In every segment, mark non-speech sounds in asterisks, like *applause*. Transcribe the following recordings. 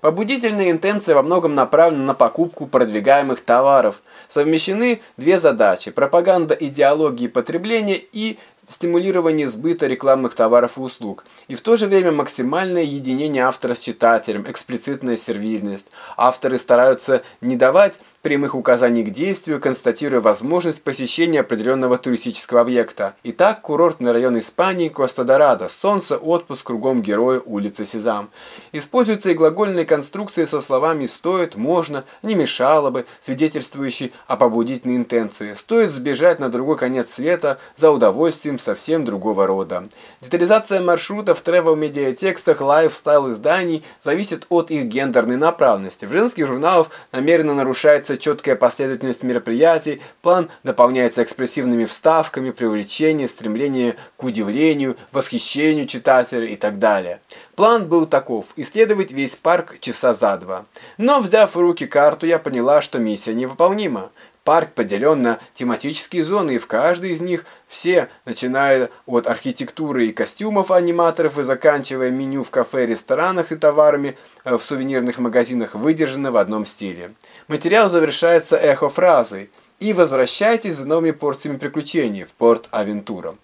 Побудительная интенция во многом направлена на покупку продвигаемых товаров. Совмещены две задачи – пропаганда идеологии потребления и стимулирование сбыта рекламных товаров и услуг, и в то же время максимальное единение автора с читателем, эксплицитная сервильность. Авторы стараются не давать прямых указаний к действию, констатируя возможность посещения определенного туристического объекта. Итак, курортный район Испании Коста-Дорадо, солнце, отпуск, кругом героя, улица Сезам. Используются и глагольные конструкции со словами «стоит», «можно», «не мешало бы», свидетельствующие о побудительной интенции. «Стоит сбежать на другой конец света за удовольствием совсем другого рода. Детализация маршрутов в тревел-медиатекстах, лайфстайл-изданий зависит от их гендерной направленности. В женских журналах намеренно нарушается четкая последовательность мероприятий, план дополняется экспрессивными вставками, привлечение, стремление к удивлению, восхищению читателя и так далее. План был таков – исследовать весь парк часа за два. Но, взяв в руки карту, я поняла, что миссия невыполнима. Парк поделен на тематические зоны, и в каждой из них все, начиная от архитектуры и костюмов аниматоров и заканчивая меню в кафе, ресторанах и товарами э, в сувенирных магазинах, выдержаны в одном стиле. Материал завершается эхо-фразой «И возвращайтесь за новыми порциями приключений в порт Авентура».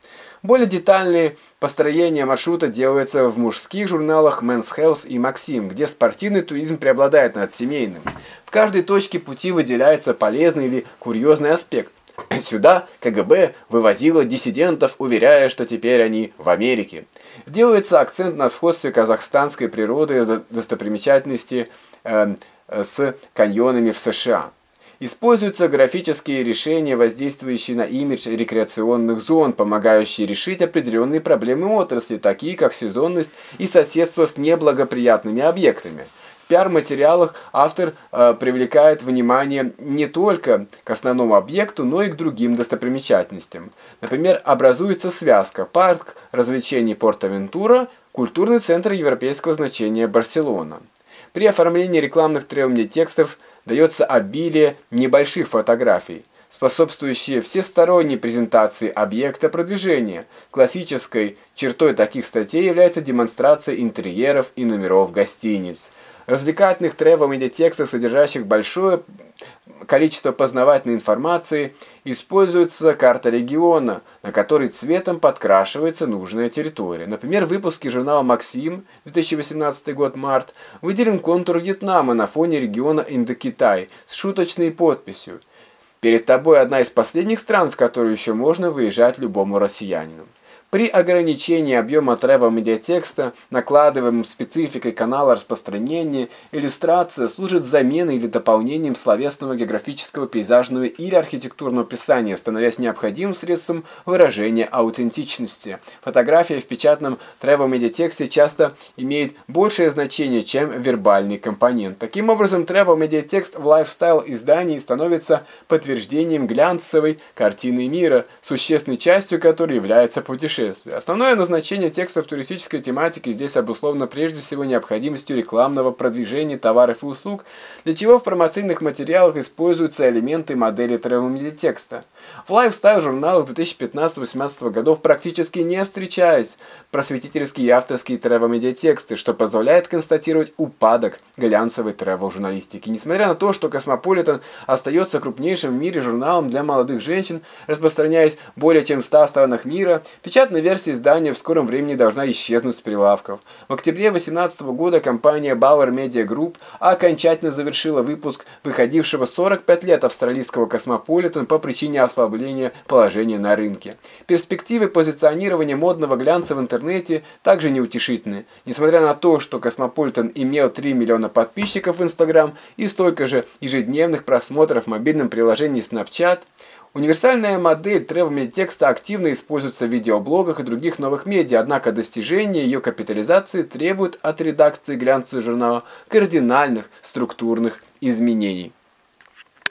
Более детальные построения маршрута делаются в мужских журналах Men's Health и Maxim, где спортивный туризм преобладает над семейным. В каждой точке пути выделяется полезный или курьезный аспект. *clears throat* Сюда КГБ вывозило диссидентов, уверяя, что теперь они в Америке. Делается акцент на сходстве казахстанской природы и достопримечательности э, с каньонами в США. Используются графические решения, воздействующие на имидж рекреационных зон, помогающие решить определенные проблемы отрасли, такие как сезонность и соседство с неблагоприятными объектами. В пиар-материалах автор э, привлекает внимание не только к основному объекту, но и к другим достопримечательностям. Например, образуется связка «Парк развлечений Порт-Авентура», культурный центр европейского значения Барселона. При оформлении рекламных требований текстов – дается обилие небольших фотографий, способствующие всесторонней презентации объекта продвижения. Классической чертой таких статей является демонстрация интерьеров и номеров гостиниц. Развлекательных тревел-медиатекстов, содержащих большое количество познавательной информации, используется карта региона, на которой цветом подкрашивается нужная территория. Например, в выпуске журнала «Максим» 2018 год март выделен контур Вьетнама на фоне региона Индокитай с шуточной подписью «Перед тобой одна из последних стран, в которую еще можно выезжать любому россиянину». При ограничении объема travel медиатекста, накладываемым спецификой канала распространения, иллюстрация служит заменой или дополнением словесного, географического, пейзажного или архитектурного описания, становясь необходимым средством выражения аутентичности. Фотография в печатном travel медиатексте часто имеет большее значение, чем вербальный компонент. Таким образом, travel медиатекст в lifestyle издании становится подтверждением глянцевой картины мира, существенной частью которой является путешествие путешествия. Основное назначение текстов туристической тематики здесь обусловлено прежде всего необходимостью рекламного продвижения товаров и услуг, для чего в промоционных материалах используются элементы модели travel текста. В lifestyle -журналах 2015-2018 годов практически не встречались просветительские и авторские travel -медиатексты, что позволяет констатировать упадок глянцевой travel -журналистики. Несмотря на то, что Космополитен остается крупнейшим в мире журналом для молодых женщин, распространяясь более чем в 100 странах мира, печатная версия издания в скором времени должна исчезнуть с прилавков. В октябре 2018 года компания Bauer Media Group окончательно завершила выпуск выходившего 45 лет австралийского Космополитен по причине ослабления положения на рынке. Перспективы позиционирования модного глянца в интернете также неутешительны. Несмотря на то, что Космополитен имел 3 миллиона подписчиков в Инстаграм и столько же ежедневных просмотров в мобильном приложении Snapchat, Универсальная модель travel текста активно используется в видеоблогах и других новых медиа, однако достижение ее капитализации требует от редакции глянцевого журнала кардинальных структурных изменений.